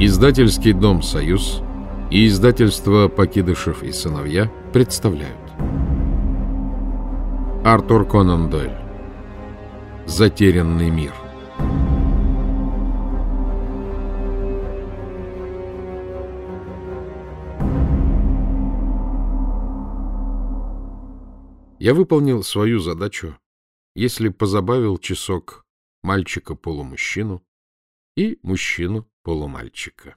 Издательский дом «Союз» и издательство «Покидышев и сыновья» представляют. Артур Конан Дойль. Затерянный мир. Я выполнил свою задачу, если позабавил часок мальчика-полумужчину и мужчину-полумальчика.